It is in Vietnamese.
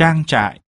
trang trại.